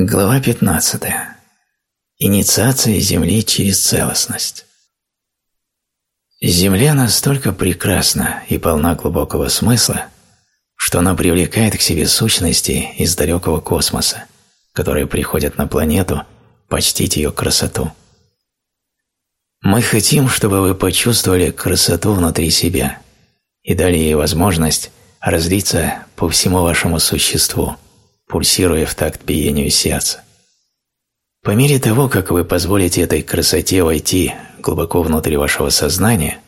Глава 15. Инициация Земли через целостность. Земля настолько прекрасна и полна глубокого смысла, что она привлекает к себе сущности из далекого космоса, которые приходят на планету почтить ее красоту. Мы хотим, чтобы вы почувствовали красоту внутри себя и дали ей возможность разлиться по всему вашему существу – пульсируя в такт биению сердца. По мере того, как вы позволите этой красоте войти глубоко внутрь вашего сознания,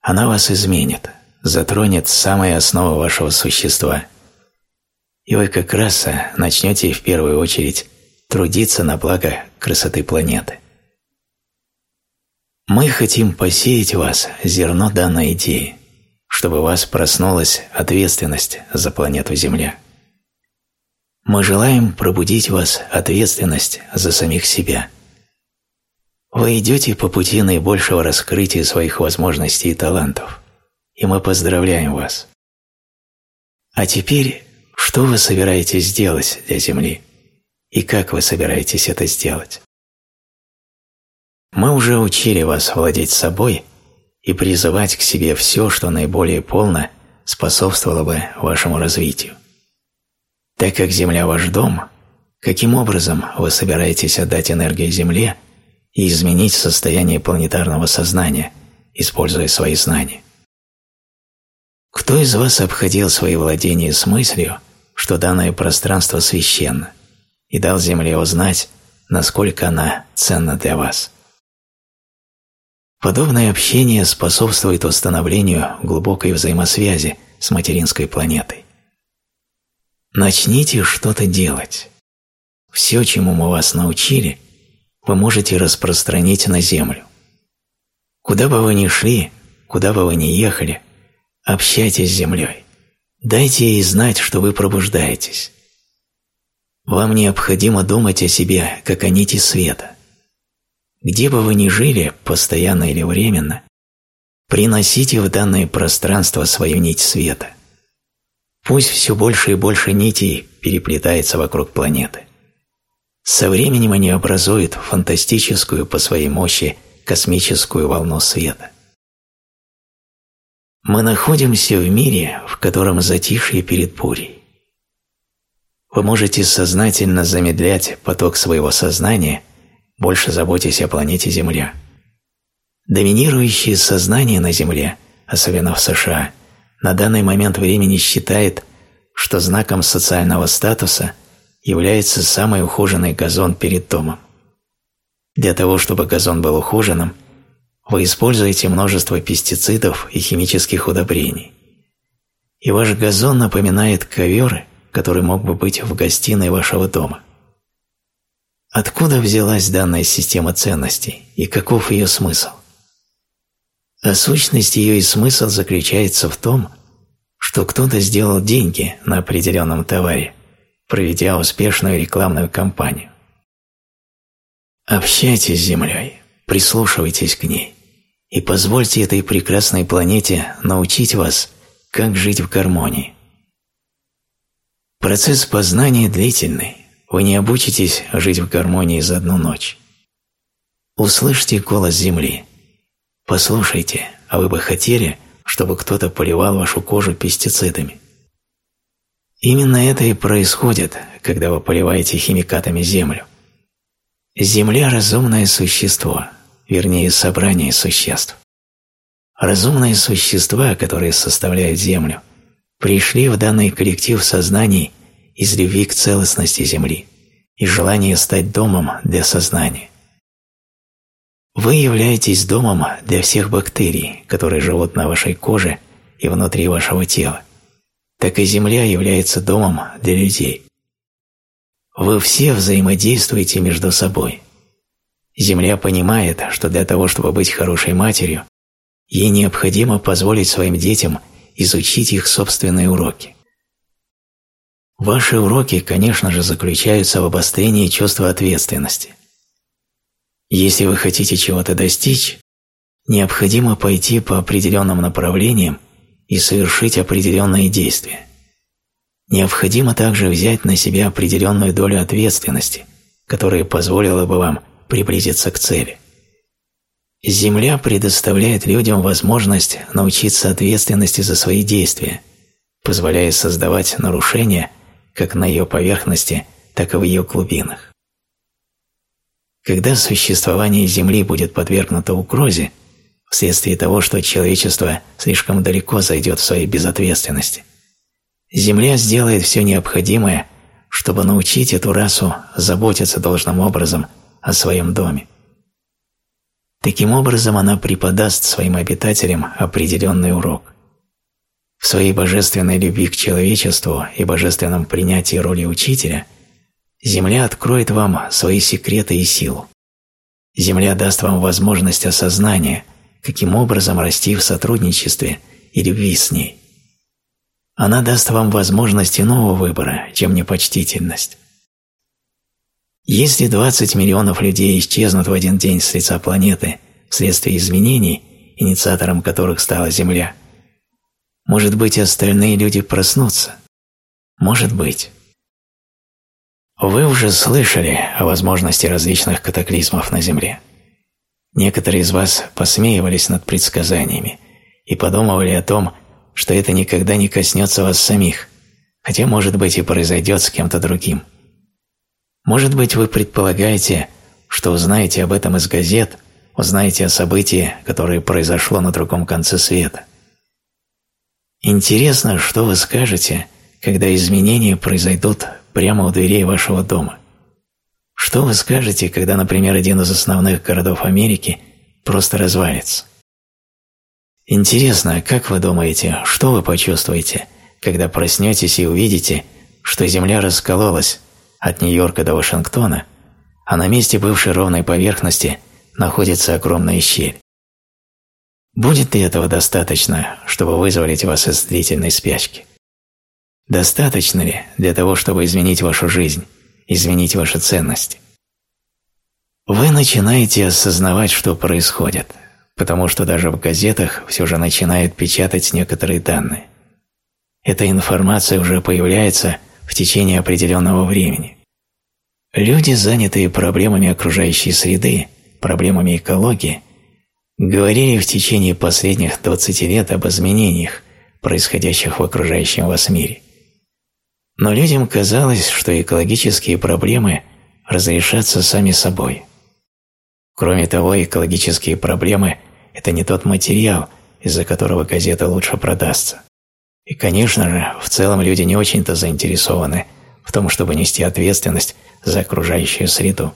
она вас изменит, затронет самые основы вашего существа. И вы как раз начнете в первую очередь трудиться на благо красоты планеты. Мы хотим посеять в вас зерно данной идеи, чтобы у вас проснулась ответственность за планету Земля. Мы желаем пробудить в вас ответственность за самих себя. Вы идете по пути наибольшего раскрытия своих возможностей и талантов, и мы поздравляем вас. А теперь, что вы собираетесь сделать для Земли? И как вы собираетесь это сделать? Мы уже учили вас владеть собой и призывать к себе все, что наиболее полно способствовало бы вашему развитию. Так как Земля ваш дом, каким образом вы собираетесь отдать энергию Земле и изменить состояние планетарного сознания, используя свои знания? Кто из вас обходил свои владения с мыслью, что данное пространство священно, и дал Земле узнать, насколько она ценна для вас? Подобное общение способствует установлению глубокой взаимосвязи с материнской планетой. Начните что-то делать. Все, чему мы вас научили, вы можете распространить на землю. Куда бы вы ни шли, куда бы вы ни ехали, общайтесь с землей. Дайте ей знать, что вы пробуждаетесь. Вам необходимо думать о себе, как о нити света. Где бы вы ни жили, постоянно или временно, приносите в данное пространство свою нить света – Пусть все больше и больше нитей переплетается вокруг планеты. Со временем они образуют фантастическую по своей мощи космическую волну света. Мы находимся в мире, в котором затишье перед бурей. Вы можете сознательно замедлять поток своего сознания, больше заботясь о планете Земля. Доминирующее сознание на Земле, особенно в США – на данный момент времени считает, что знаком социального статуса является самый ухоженный газон перед домом. Для того, чтобы газон был ухоженным, вы используете множество пестицидов и химических удобрений. И ваш газон напоминает ковер, который мог бы быть в гостиной вашего дома. Откуда взялась данная система ценностей и каков ее смысл? А сущность ее и смысл заключается в том, что кто-то сделал деньги на определенном товаре, проведя успешную рекламную кампанию. Общайтесь с Землей, прислушивайтесь к ней и позвольте этой прекрасной планете научить вас, как жить в гармонии. Процесс познания длительный, вы не обучитесь жить в гармонии за одну ночь. Услышьте голос Земли – Послушайте, а вы бы хотели, чтобы кто-то поливал вашу кожу пестицидами? Именно это и происходит, когда вы поливаете химикатами землю. Земля – разумное существо, вернее, собрание существ. Разумные существа, которые составляют Землю, пришли в данный коллектив сознаний из любви к целостности Земли и желания стать домом для сознания. Вы являетесь домом для всех бактерий, которые живут на вашей коже и внутри вашего тела, так и Земля является домом для людей. Вы все взаимодействуете между собой. Земля понимает, что для того, чтобы быть хорошей матерью, ей необходимо позволить своим детям изучить их собственные уроки. Ваши уроки, конечно же, заключаются в обострении чувства ответственности. Если вы хотите чего-то достичь, необходимо пойти по определенным направлениям и совершить определенные действия. необходимо также взять на себя определенную долю ответственности, которая позволила бы вам приблизиться к цели. Земля предоставляет людям возможность научиться ответственности за свои действия, позволяя создавать нарушения как на ее поверхности, так и в ее глубинах. Когда существование Земли будет подвергнуто угрозе, вследствие того, что человечество слишком далеко зайдет в своей безответственности, Земля сделает все необходимое, чтобы научить эту расу заботиться должным образом о своем доме. Таким образом, она преподаст своим обитателям определенный урок. В своей божественной любви к человечеству и божественном принятии роли учителя Земля откроет вам свои секреты и силу. Земля даст вам возможность осознания, каким образом расти в сотрудничестве и любви с ней. Она даст вам возможность иного выбора, чем непочтительность. Если 20 миллионов людей исчезнут в один день с лица планеты вследствие изменений, инициатором которых стала Земля, может быть, остальные люди проснутся? Может быть. Вы уже слышали о возможности различных катаклизмов на Земле. Некоторые из вас посмеивались над предсказаниями и подумывали о том, что это никогда не коснется вас самих, хотя, может быть, и произойдет с кем-то другим – может быть, вы предполагаете, что узнаете об этом из газет, узнаете о событии, которое произошло на другом конце света. Интересно, что вы скажете, когда изменения произойдут прямо у дверей вашего дома. Что вы скажете, когда, например, один из основных городов Америки просто развалится? Интересно, как вы думаете, что вы почувствуете, когда проснетесь и увидите, что Земля раскололась, от Нью-Йорка до Вашингтона, а на месте бывшей ровной поверхности находится огромная щель. Будет ли этого достаточно, чтобы вызволить вас из длительной спячки? Достаточно ли для того, чтобы изменить вашу жизнь, изменить ваши ценности? Вы начинаете осознавать, что происходит, потому что даже в газетах все же начинают печатать некоторые данные. Эта информация уже появляется в течение определенного времени. Люди, занятые проблемами окружающей среды, проблемами экологии, говорили в течение последних 20 лет об изменениях, происходящих в окружающем вас мире. Но людям казалось, что экологические проблемы разрешатся сами собой. Кроме того, экологические проблемы – это не тот материал, из-за которого газета лучше продастся. И, конечно же, в целом люди не очень-то заинтересованы в том, чтобы нести ответственность за окружающую среду.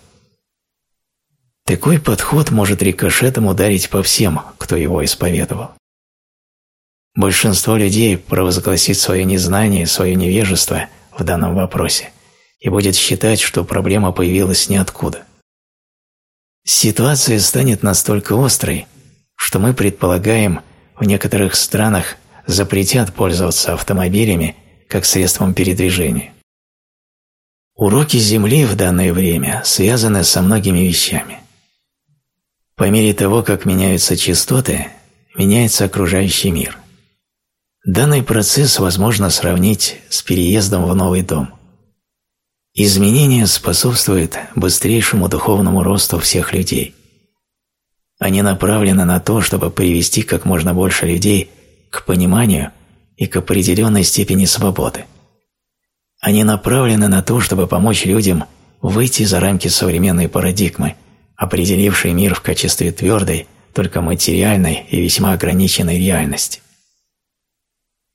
Такой подход может рикошетом ударить по всем, кто его исповедовал. Большинство людей провозгласит свое незнание, свое невежество в данном вопросе и будет считать, что проблема появилась ниоткуда. Ситуация станет настолько острой, что мы предполагаем, в некоторых странах запретят пользоваться автомобилями как средством передвижения. Уроки Земли в данное время связаны со многими вещами. По мере того, как меняются частоты, меняется окружающий мир. Данный процесс возможно сравнить с переездом в новый дом. Изменения способствуют быстрейшему духовному росту всех людей. Они направлены на то, чтобы привести как можно больше людей к пониманию и к определенной степени свободы. Они направлены на то, чтобы помочь людям выйти за рамки современной парадигмы, определившей мир в качестве твердой, только материальной и весьма ограниченной реальности.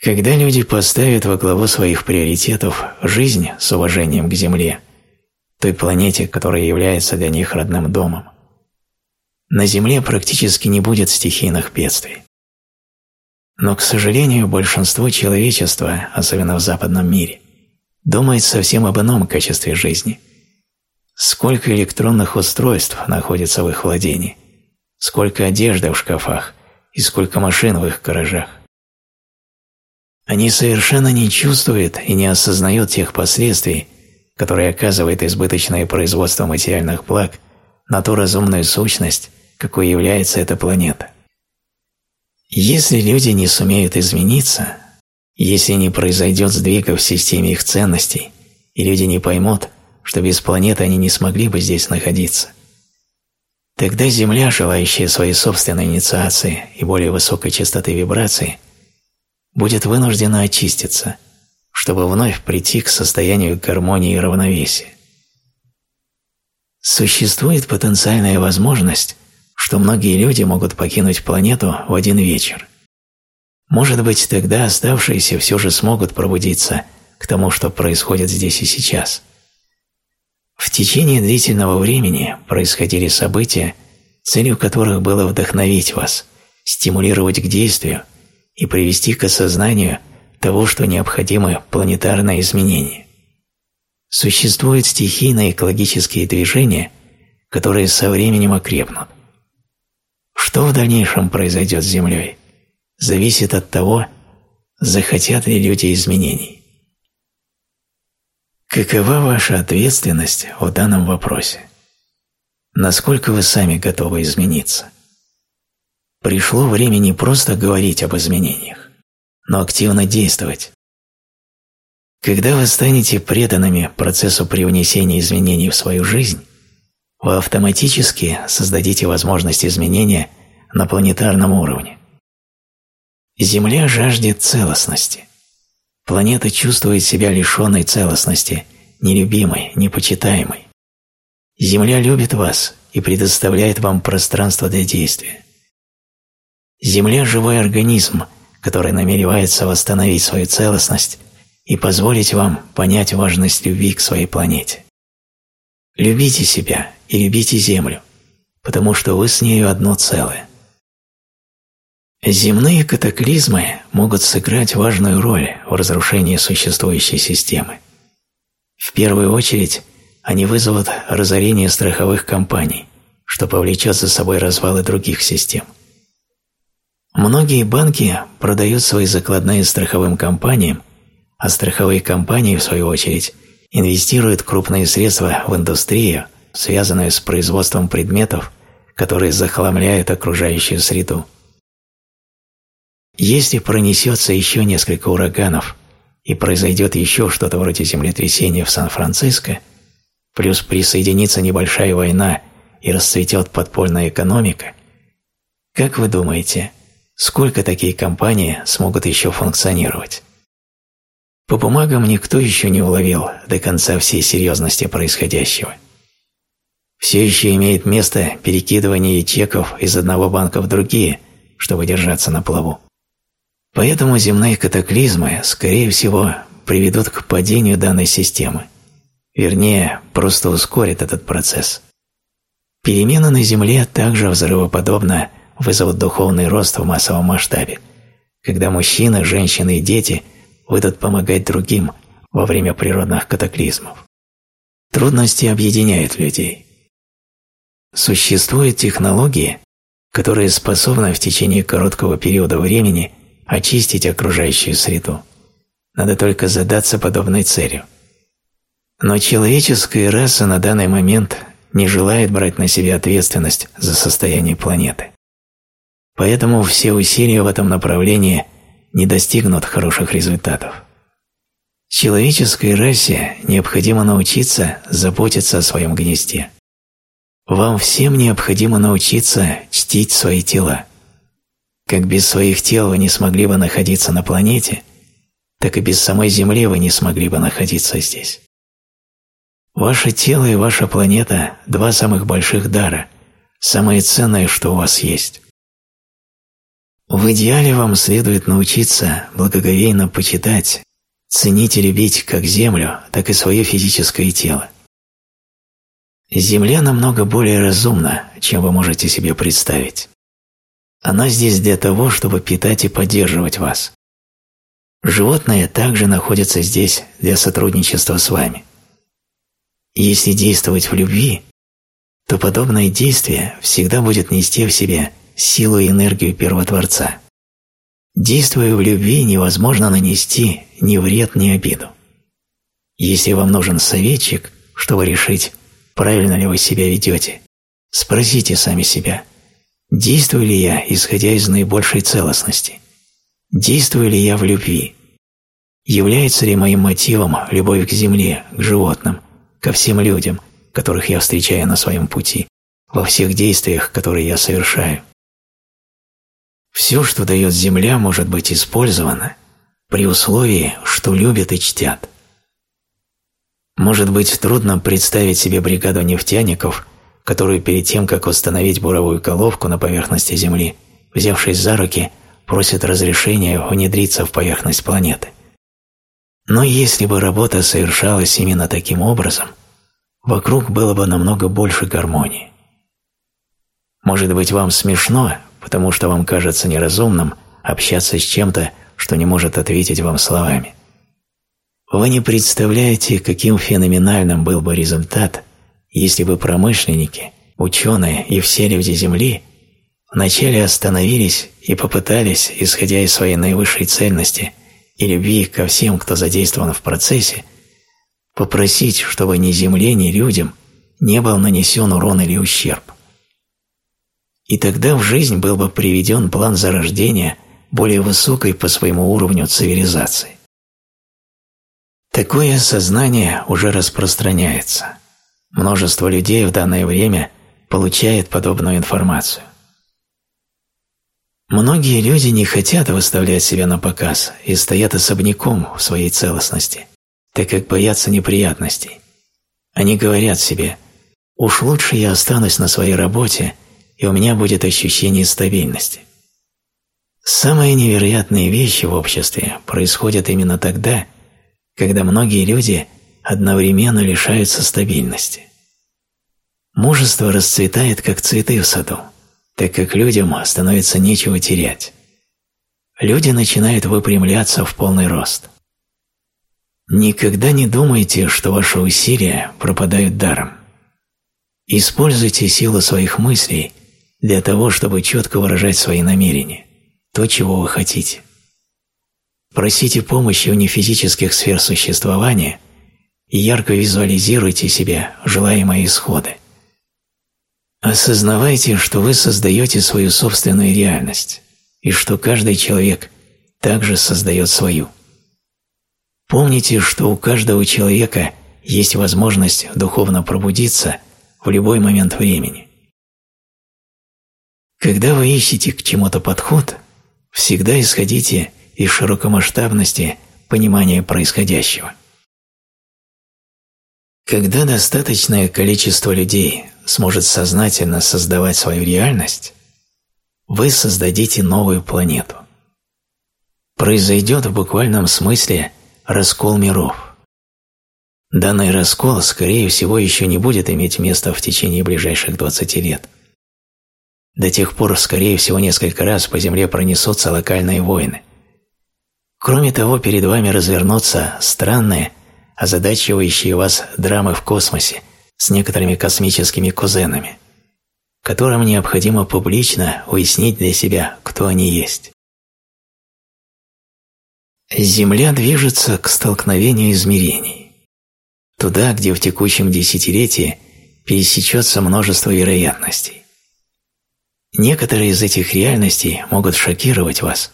Когда люди поставят во главу своих приоритетов жизнь с уважением к Земле, той планете, которая является для них родным домом, на Земле практически не будет стихийных бедствий. Но, к сожалению, большинство человечества, особенно в западном мире, думает совсем об ином качестве жизни. Сколько электронных устройств находится в их владении, сколько одежды в шкафах и сколько машин в их гаражах. Они совершенно не чувствуют и не осознают тех последствий, которые оказывает избыточное производство материальных благ на ту разумную сущность, какой является эта планета. Если люди не сумеют измениться, Если не произойдет сдвига в системе их ценностей, и люди не поймут, что без планеты они не смогли бы здесь находиться, тогда Земля, желающая своей собственной инициации и более высокой частоты вибрации, будет вынуждена очиститься, чтобы вновь прийти к состоянию гармонии и равновесия. Существует потенциальная возможность, что многие люди могут покинуть планету в один вечер. Может быть, тогда оставшиеся все же смогут пробудиться к тому, что происходит здесь и сейчас. В течение длительного времени происходили события, целью которых было вдохновить вас, стимулировать к действию и привести к осознанию того, что необходимо планетарное изменение. Существуют стихийные экологические движения, которые со временем окрепнут. Что в дальнейшем произойдет с Землей, зависит от того, захотят ли люди изменений. Какова ваша ответственность в данном вопросе? Насколько вы сами готовы измениться? Пришло время не просто говорить об изменениях, но активно действовать, когда вы станете преданными процессу привнесения изменений в свою жизнь, вы автоматически создадите возможность изменения на планетарном уровне. Земля жаждет целостности. Планета чувствует себя лишенной целостности, нелюбимой, непочитаемой. Земля любит вас и предоставляет вам пространство для действия. Земля – живой организм, который намеревается восстановить свою целостность и позволить вам понять важность любви к своей планете. Любите себя и любите Землю, потому что вы с нею одно целое. Земные катаклизмы могут сыграть важную роль в разрушении существующей системы. В первую очередь, они вызовут разорение страховых компаний, что повлечет за собой развалы других систем. Многие банки продают свои закладные страховым компаниям а страховые компании, в свою очередь, инвестируют крупные средства в индустрию, связанную с производством предметов, которые захламляют окружающую среду. Если пронесется еще несколько ураганов и произойдет еще что-то вроде землетрясения в Сан-Франциско, плюс присоединится небольшая война и расцветет подпольная экономика, как вы думаете, сколько такие компании смогут еще функционировать? По бумагам никто еще не уловил до конца всей серьезности происходящего. Все еще имеет место перекидывание чеков из одного банка в другие, чтобы держаться на плаву. Поэтому земные катаклизмы, скорее всего, приведут к падению данной системы. Вернее, просто ускорят этот процесс. Перемены на Земле также взрывоподобно вызовут духовный рост в массовом масштабе, когда мужчины, женщины и дети – выйдут помогать другим во время природных катаклизмов. Трудности объединяют людей. Существуют технологии, которые способны в течение короткого периода времени очистить окружающую среду. Надо только задаться подобной целью. Но человеческая раса на данный момент не желает брать на себя ответственность за состояние планеты. Поэтому все усилия в этом направлении – не достигнут хороших результатов. Человеческой расе необходимо научиться заботиться о своем гнезде. Вам всем необходимо научиться чтить свои тела. Как без своих тел вы не смогли бы находиться на планете, так и без самой Земли вы не смогли бы находиться здесь. Ваше тело и ваша планета – два самых больших дара, самое ценное, что у вас есть. В идеале вам следует научиться благоговейно почитать, ценить и любить как землю, так и свое физическое тело. Земля намного более разумна, чем вы можете себе представить. Она здесь для того, чтобы питать и поддерживать вас. Животные также находятся здесь для сотрудничества с вами. Если действовать в любви, то подобное действие всегда будет нести в себе силу и энергию Первотворца. Действуя в любви, невозможно нанести ни вред, ни обиду. Если вам нужен советчик, чтобы решить, правильно ли вы себя ведете, спросите сами себя, действую ли я, исходя из наибольшей целостности, действую ли я в любви, Является ли моим мотивом любовь к земле, к животным, ко всем людям, которых я встречаю на своем пути, во всех действиях, которые я совершаю? Все, что дает земля, может быть использовано при условии, что любят и чтят. Может быть, трудно представить себе бригаду нефтяников, которую перед тем, как установить буровую головку на поверхности Земли, взявшись за руки, просят разрешения внедриться в поверхность планеты. Но если бы работа совершалась именно таким образом, вокруг было бы намного больше гармонии. Может быть, вам смешно, потому что вам кажется неразумным общаться с чем-то, что не может ответить вам словами. Вы не представляете, каким феноменальным был бы результат, если бы промышленники, ученые и все люди Земли вначале остановились и попытались, исходя из своей наивысшей ценности – и любви ко всем, кто задействован в процессе, попросить, чтобы ни земле, ни людям не был нанесен урон или ущерб. И тогда в жизнь был бы приведен план зарождения более высокой по своему уровню цивилизации. Такое сознание уже распространяется. Множество людей в данное время получает подобную информацию. Многие люди не хотят выставлять себя на показ и стоят особняком в своей целостности, так как боятся неприятностей. Они говорят себе «Уж лучше я останусь на своей работе, и у меня будет ощущение стабильности». Самые невероятные вещи в обществе происходят именно тогда, когда многие люди одновременно лишаются стабильности. Мужество расцветает, как цветы в саду так как людям становится нечего терять. Люди начинают выпрямляться в полный рост. Никогда не думайте, что ваши усилия пропадают даром. Используйте силу своих мыслей для того, чтобы четко выражать свои намерения, то, чего вы хотите. Просите помощи у нефизических сфер существования и ярко визуализируйте себе желаемые исходы. Осознавайте, что вы создаете свою собственную реальность, и что каждый человек также создает свою. Помните, что у каждого человека есть возможность духовно пробудиться в любой момент времени. Когда вы ищете к чему-то подход, всегда исходите из широкомасштабности понимания происходящего. Когда достаточное количество людей сможет сознательно создавать свою реальность, вы создадите новую планету. Произойдет в буквальном смысле раскол миров. Данный раскол, скорее всего, еще не будет иметь места в течение ближайших 20 лет. До тех пор, скорее всего, несколько раз по Земле пронесутся локальные войны. Кроме того, перед вами развернутся странные, озадачивающие вас драмы в космосе с некоторыми космическими кузенами, которым необходимо публично уяснить для себя, кто они есть. Земля движется к столкновению измерений, туда, где в текущем десятилетии пересечется множество вероятностей. Некоторые из этих реальностей могут шокировать вас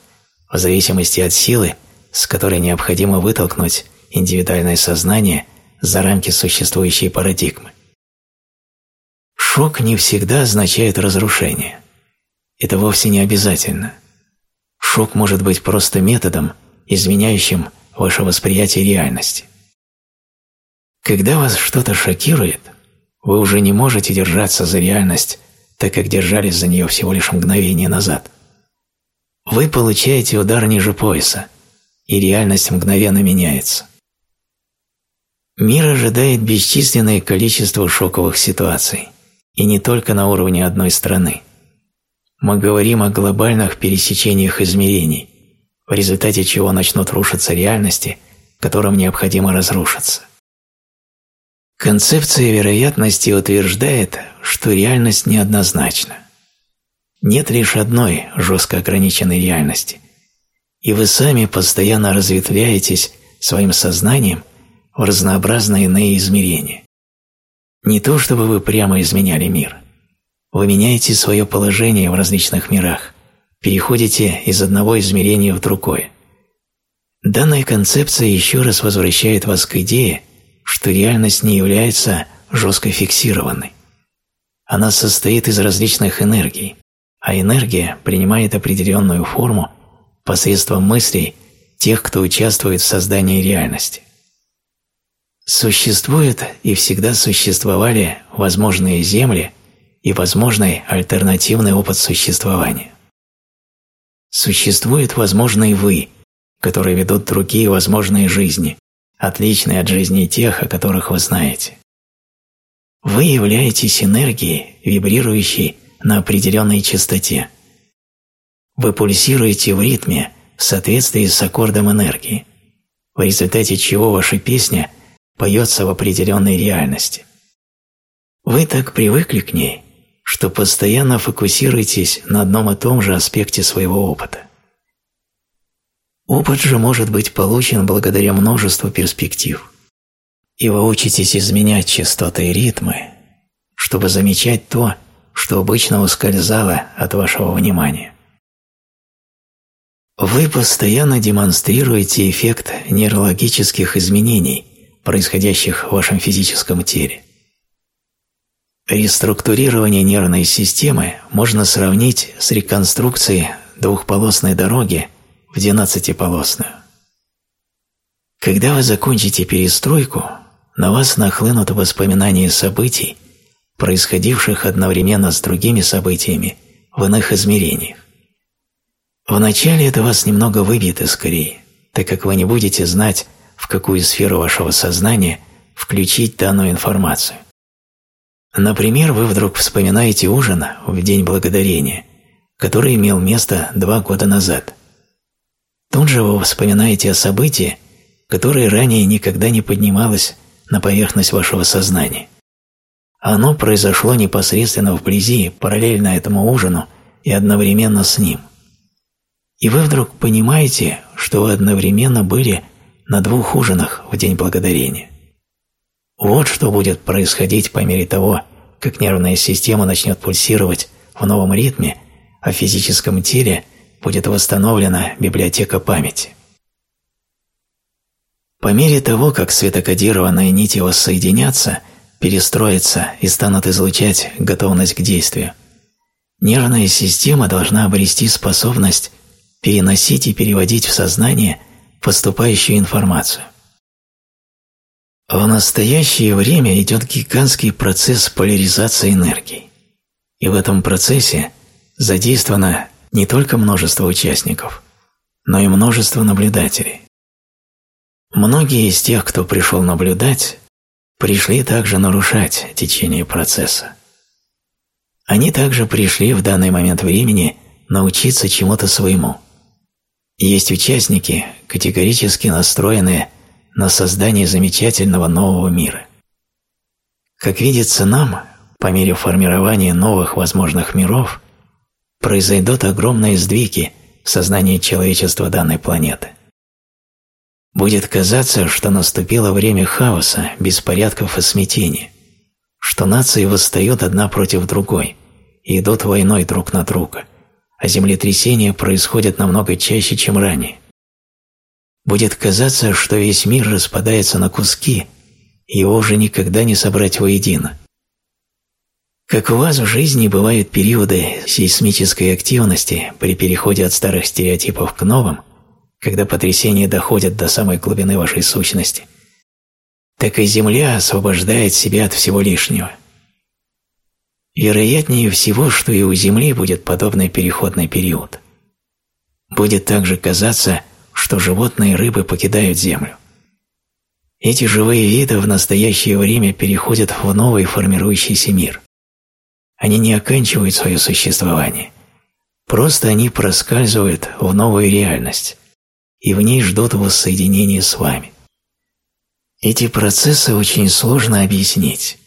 в зависимости от силы, с которой необходимо вытолкнуть индивидуальное сознание за рамки существующей парадигмы. Шок не всегда означает разрушение. Это вовсе не обязательно. Шок может быть просто методом, изменяющим ваше восприятие реальности. Когда вас что-то шокирует, вы уже не можете держаться за реальность, так как держались за нее всего лишь мгновение назад. Вы получаете удар ниже пояса, и реальность мгновенно меняется. Мир ожидает бесчисленное количество шоковых ситуаций и не только на уровне одной страны. Мы говорим о глобальных пересечениях измерений, в результате чего начнут рушиться реальности, которым необходимо разрушиться. Концепция вероятности утверждает, что реальность неоднозначна. Нет лишь одной жестко ограниченной реальности, и вы сами постоянно разветвляетесь своим сознанием в разнообразные иные измерения. Не то, чтобы вы прямо изменяли мир. Вы меняете свое положение в различных мирах, переходите из одного измерения в другое. Данная концепция еще раз возвращает вас к идее, что реальность не является жестко фиксированной. Она состоит из различных энергий, а энергия принимает определенную форму посредством мыслей тех, кто участвует в создании реальности. Существуют и всегда существовали возможные земли и возможный альтернативный опыт существования. Существует возможные вы, которые ведут другие возможные жизни, отличные от жизни тех, о которых вы знаете. Вы являетесь энергией, вибрирующей на определенной частоте. Вы пульсируете в ритме в соответствии с аккордом энергии, в результате чего ваша песня поется в определенной реальности. Вы так привыкли к ней, что постоянно фокусируетесь на одном и том же аспекте своего опыта. Опыт же может быть получен благодаря множеству перспектив. И вы учитесь изменять частоты и ритмы, чтобы замечать то, что обычно ускользало от вашего внимания. Вы постоянно демонстрируете эффект нейрологических изменений, происходящих в вашем физическом теле. Реструктурирование нервной системы можно сравнить с реконструкцией двухполосной дороги в двенадцатиполосную. Когда вы закончите перестройку, на вас нахлынут воспоминания событий, происходивших одновременно с другими событиями в иных измерениях. Вначале это вас немного выбьет из колеи, так как вы не будете знать, в какую сферу вашего сознания включить данную информацию. Например, вы вдруг вспоминаете ужин в День Благодарения, который имел место два года назад. Тут же вы вспоминаете о событии, которое ранее никогда не поднималось на поверхность вашего сознания. Оно произошло непосредственно вблизи, параллельно этому ужину и одновременно с ним. И вы вдруг понимаете, что вы одновременно были на двух ужинах в День Благодарения. Вот что будет происходить по мере того, как нервная система начнет пульсировать в новом ритме, а в физическом теле будет восстановлена библиотека памяти. По мере того, как светокодированные нити воссоединятся, перестроятся и станут излучать готовность к действию, нервная система должна обрести способность переносить и переводить в сознание поступающую информацию. В настоящее время идет гигантский процесс поляризации энергии. И в этом процессе задействовано не только множество участников, но и множество наблюдателей. Многие из тех, кто пришел наблюдать, пришли также нарушать течение процесса. Они также пришли в данный момент времени научиться чему-то своему – есть участники, категорически настроенные на создание замечательного нового мира. Как видится нам, по мере формирования новых возможных миров, произойдут огромные сдвиги в сознании человечества данной планеты. Будет казаться, что наступило время хаоса, беспорядков и смятения, что нации восстают одна против другой и идут войной друг на друга – а землетрясения происходят намного чаще, чем ранее. Будет казаться, что весь мир распадается на куски, и его уже никогда не собрать воедино. Как у вас в жизни бывают периоды сейсмической активности при переходе от старых стереотипов к новым, когда потрясения доходят до самой глубины вашей сущности, так и Земля освобождает себя от всего лишнего – Вероятнее всего, что и у Земли будет подобный переходный период. Будет также казаться, что животные и рыбы покидают Землю. Эти живые виды в настоящее время переходят в новый формирующийся мир. Они не оканчивают свое существование. Просто они проскальзывают в новую реальность, и в ней ждут воссоединения с вами. Эти процессы очень сложно объяснить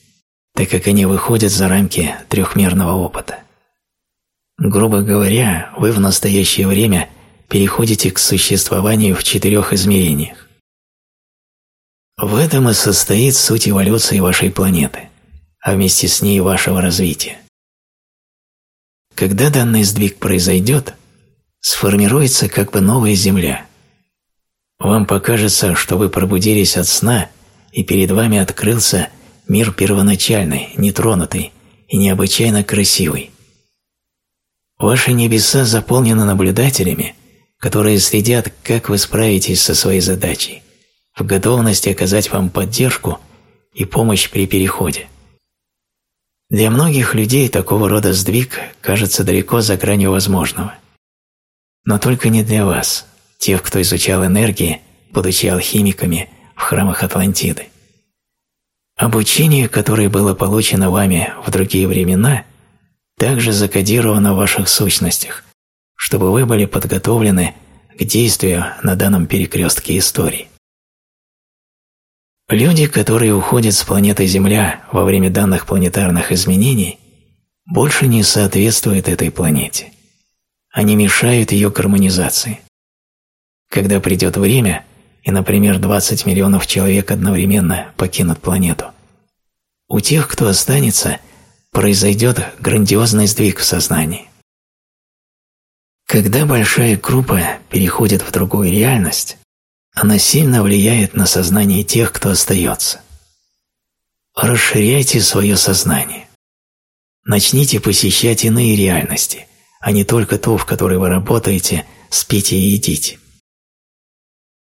так как они выходят за рамки трехмерного опыта. Грубо говоря, вы в настоящее время переходите к существованию в четырех измерениях. В этом и состоит суть эволюции вашей планеты, а вместе с ней вашего развития. Когда данный сдвиг произойдет, сформируется как бы новая Земля. Вам покажется, что вы пробудились от сна, и перед вами открылся мир первоначальный, нетронутый и необычайно красивый. Ваши небеса заполнены наблюдателями, которые следят, как вы справитесь со своей задачей, в готовности оказать вам поддержку и помощь при переходе. Для многих людей такого рода сдвиг кажется далеко за гранью возможного. Но только не для вас, тех, кто изучал энергии, будучи алхимиками в храмах Атлантиды. Обучение, которое было получено вами в другие времена, также закодировано в ваших сущностях, чтобы вы были подготовлены к действию на данном перекрестке истории. Люди, которые уходят с планеты Земля во время данных планетарных изменений, больше не соответствуют этой планете. Они мешают ее гармонизации. Когда придет время, и, например, 20 миллионов человек одновременно покинут планету, у тех, кто останется, произойдет грандиозный сдвиг в сознании. Когда большая группа переходит в другую реальность, она сильно влияет на сознание тех, кто остается. Расширяйте свое сознание. Начните посещать иные реальности, а не только ту, в которой вы работаете, спите и едите.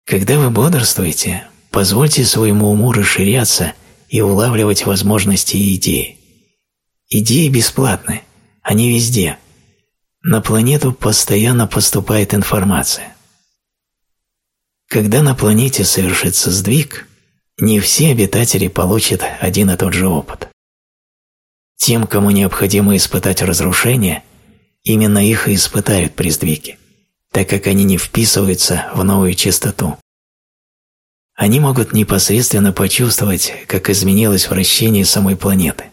Когда вы бодрствуете, позвольте своему уму расширяться и улавливать возможности и идеи. Идеи бесплатны, они везде. На планету постоянно поступает информация. Когда на планете совершится сдвиг, не все обитатели получат один и тот же опыт. Тем, кому необходимо испытать разрушение, именно их и испытают при сдвиге, так как они не вписываются в новую частоту. Они могут непосредственно почувствовать, как изменилось вращение самой планеты.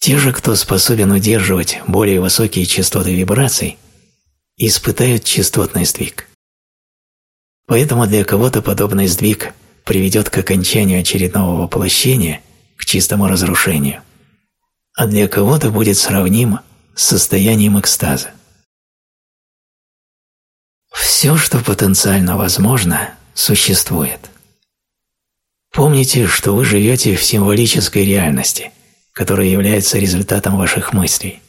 Те же, кто способен удерживать более высокие частоты вибраций, испытают частотный сдвиг. Поэтому для кого-то подобный сдвиг приведет к окончанию очередного воплощения, к чистому разрушению, а для кого-то будет сравним с состоянием экстаза. Все, что потенциально возможно, существует. Помните, что вы живете в символической реальности, которая является результатом ваших мыслей.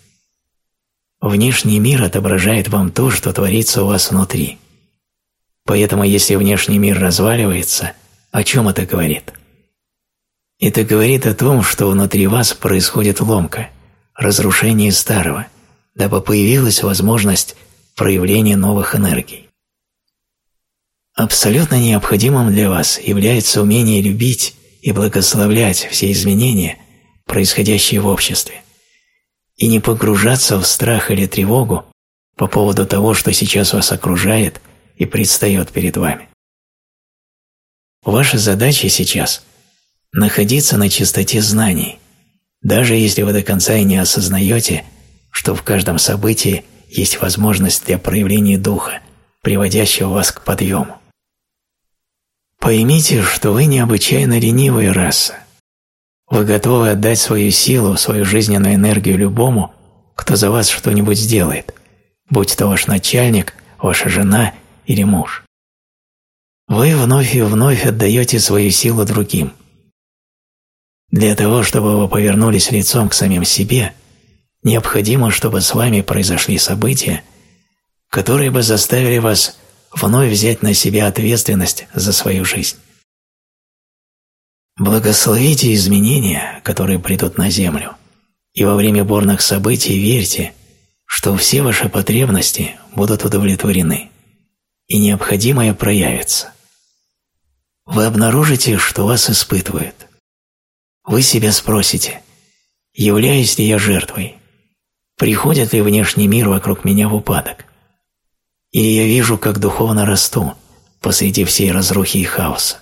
Внешний мир отображает вам то, что творится у вас внутри – Поэтому если внешний мир разваливается, о чем это говорит? Это говорит о том, что внутри вас происходит ломка, разрушение старого, дабы появилась возможность проявления новых энергий. Абсолютно необходимым для вас является умение любить и благословлять все изменения, происходящие в обществе, и не погружаться в страх или тревогу по поводу того, что сейчас вас окружает – и предстает перед вами. Ваша задача сейчас – находиться на чистоте знаний, даже если вы до конца и не осознаете, что в каждом событии есть возможность для проявления духа, приводящего вас к подъему. Поймите, что вы необычайно ленивая раса. Вы готовы отдать свою силу, свою жизненную энергию любому, кто за вас что-нибудь сделает, будь то ваш начальник, ваша жена или муж. Вы вновь и вновь отдаете свою силу другим. Для того, чтобы вы повернулись лицом к самим себе, необходимо, чтобы с вами произошли события, которые бы заставили вас вновь взять на себя ответственность за свою жизнь. Благословите изменения, которые придут на Землю, и во время бурных событий верьте, что все ваши потребности будут удовлетворены и необходимое проявится. Вы обнаружите, что вас испытывают. Вы себя спросите, являюсь ли я жертвой? Приходит ли внешний мир вокруг меня в упадок? Или я вижу, как духовно расту посреди всей разрухи и хаоса?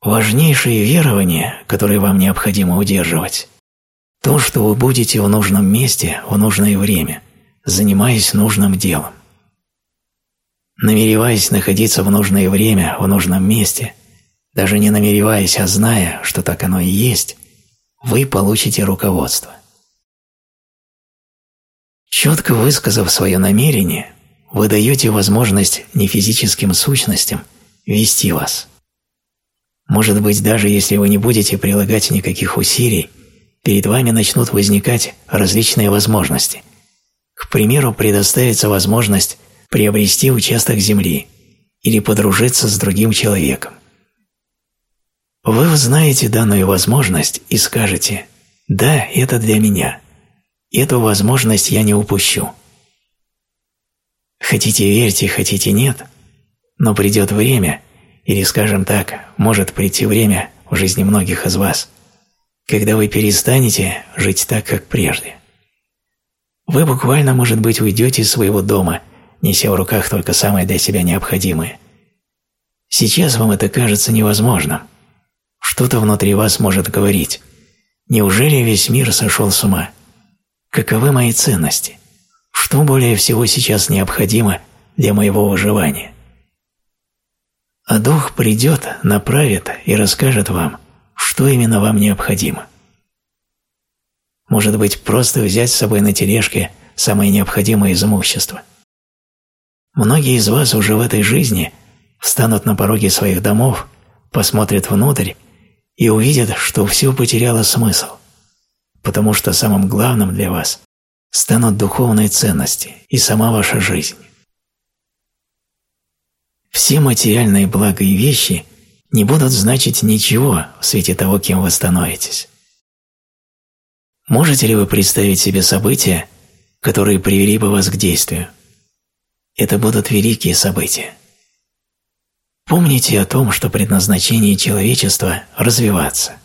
Важнейшее верование, которое вам необходимо удерживать, то, что вы будете в нужном месте в нужное время, занимаясь нужным делом. Намереваясь находиться в нужное время, в нужном месте, даже не намереваясь, а зная, что так оно и есть, вы получите руководство. Четко высказав свое намерение, вы даете возможность нефизическим сущностям вести вас. Может быть, даже если вы не будете прилагать никаких усилий, перед вами начнут возникать различные возможности. К примеру, предоставится возможность приобрести участок земли или подружиться с другим человеком. Вы узнаете данную возможность и скажете «Да, это для меня. Эту возможность я не упущу». Хотите верьте, хотите нет, но придет время, или, скажем так, может прийти время в жизни многих из вас, когда вы перестанете жить так, как прежде. Вы буквально, может быть, уйдете из своего дома, неся в руках только самое для себя необходимое. Сейчас вам это кажется невозможным. Что-то внутри вас может говорить. Неужели весь мир сошел с ума? Каковы мои ценности? Что более всего сейчас необходимо для моего выживания? А Дух придет, направит и расскажет вам, что именно вам необходимо. Может быть, просто взять с собой на тележке самое необходимое из имущества. Многие из вас уже в этой жизни встанут на пороге своих домов, посмотрят внутрь и увидят, что все потеряло смысл, потому что самым главным для вас станут духовные ценности и сама ваша жизнь. Все материальные блага и вещи не будут значить ничего в свете того, кем вы становитесь. Можете ли вы представить себе события, которые привели бы вас к действию? Это будут великие события. Помните о том, что предназначение человечества – развиваться.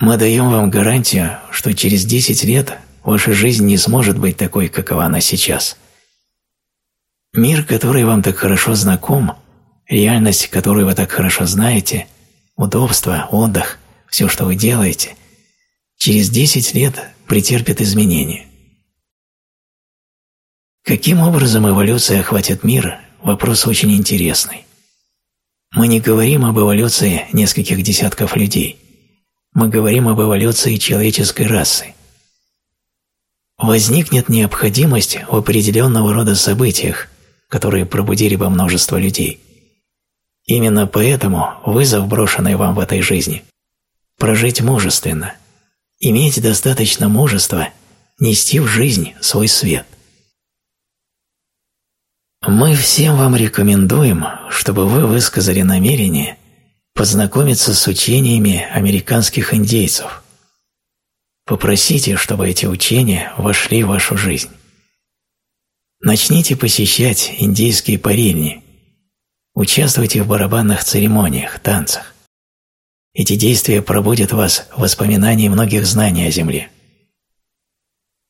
Мы даем вам гарантию, что через 10 лет ваша жизнь не сможет быть такой, какова она сейчас – Мир, который вам так хорошо знаком, реальность, которую вы так хорошо знаете, удобство, отдых, все, что вы делаете, через 10 лет претерпит изменения. Каким образом эволюция охватит мир – вопрос очень интересный. Мы не говорим об эволюции нескольких десятков людей. Мы говорим об эволюции человеческой расы. Возникнет необходимость в определенного рода событиях, которые пробудили бы множество людей. Именно поэтому вызов, брошенный вам в этой жизни – прожить мужественно, иметь достаточно мужества нести в жизнь свой свет. Мы всем вам рекомендуем, чтобы вы высказали намерение познакомиться с учениями американских индейцев. Попросите, чтобы эти учения вошли в вашу жизнь. Начните посещать индийские парильни. Участвуйте в барабанных церемониях, танцах. Эти действия пробудят вас в воспоминании многих знаний о Земле.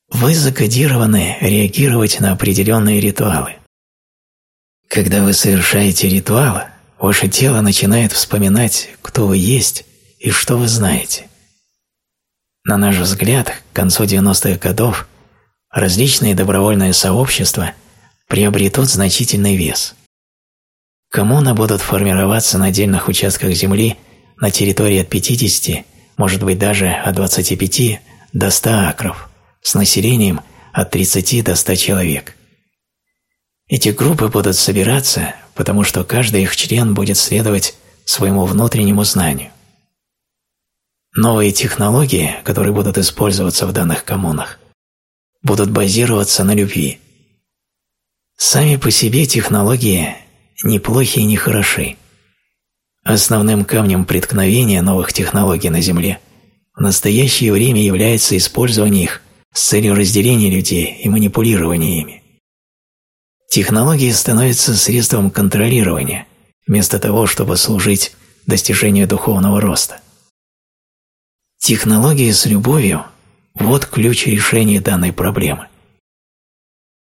Вы закодированы реагировать на определенные ритуалы. Когда вы совершаете ритуал, ваше тело начинает вспоминать, кто вы есть и что вы знаете. На наш взгляд, к концу 90-х годов различные добровольные сообщества приобретут значительный вес. Коммуны будут формироваться на отдельных участках земли на территории от 50, может быть даже от 25 до 100 акров, с населением от 30 до 100 человек. Эти группы будут собираться, потому что каждый их член будет следовать своему внутреннему знанию. Новые технологии, которые будут использоваться в данных коммунах, будут базироваться на любви. Сами по себе технологии неплохи и не хороши. Основным камнем преткновения новых технологий на Земле в настоящее время является использование их с целью разделения людей и манипулирования ими. Технологии становятся средством контролирования, вместо того, чтобы служить достижению духовного роста. Технологии с любовью вот ключ решения данной проблемы.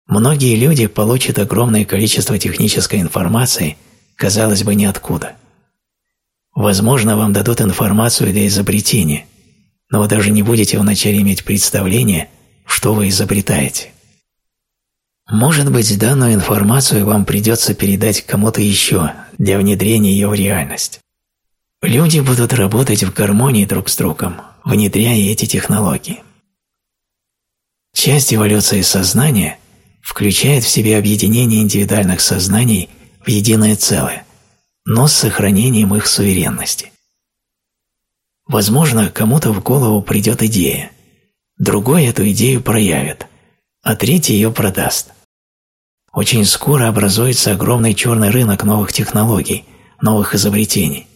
Многие люди получат огромное количество технической информации, казалось бы, ниоткуда. Возможно, вам дадут информацию для изобретения, но вы даже не будете вначале иметь представление, что вы изобретаете. Может быть, данную информацию вам придется передать кому-то еще для внедрения ее в реальность. Люди будут работать в гармонии друг с другом, внедряя эти технологии. Часть эволюции сознания включает в себе объединение индивидуальных сознаний в единое целое, но с сохранением их суверенности. Возможно, кому-то в голову придет идея, другой эту идею проявит, а третий ее продаст. Очень скоро образуется огромный черный рынок новых технологий, новых изобретений.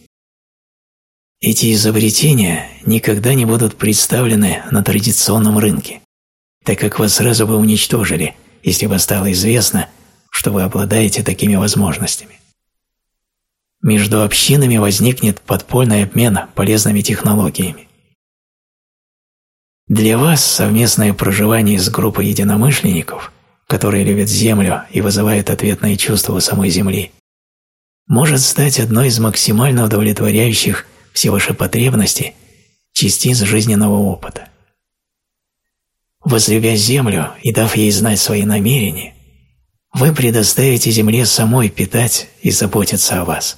Эти изобретения никогда не будут представлены на традиционном рынке, так как вас сразу бы уничтожили, если бы стало известно, что вы обладаете такими возможностями. Между общинами возникнет подпольный обмен полезными технологиями. Для вас совместное проживание с группой единомышленников, которые любят Землю и вызывают ответные чувства у самой Земли, может стать одной из максимально удовлетворяющих все ваши потребности частиц жизненного опыта. Возлюбя Землю и дав ей знать свои намерения, вы предоставите Земле самой питать и заботиться о вас.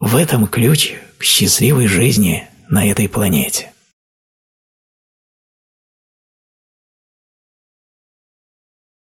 В этом ключ к счастливой жизни на этой планете.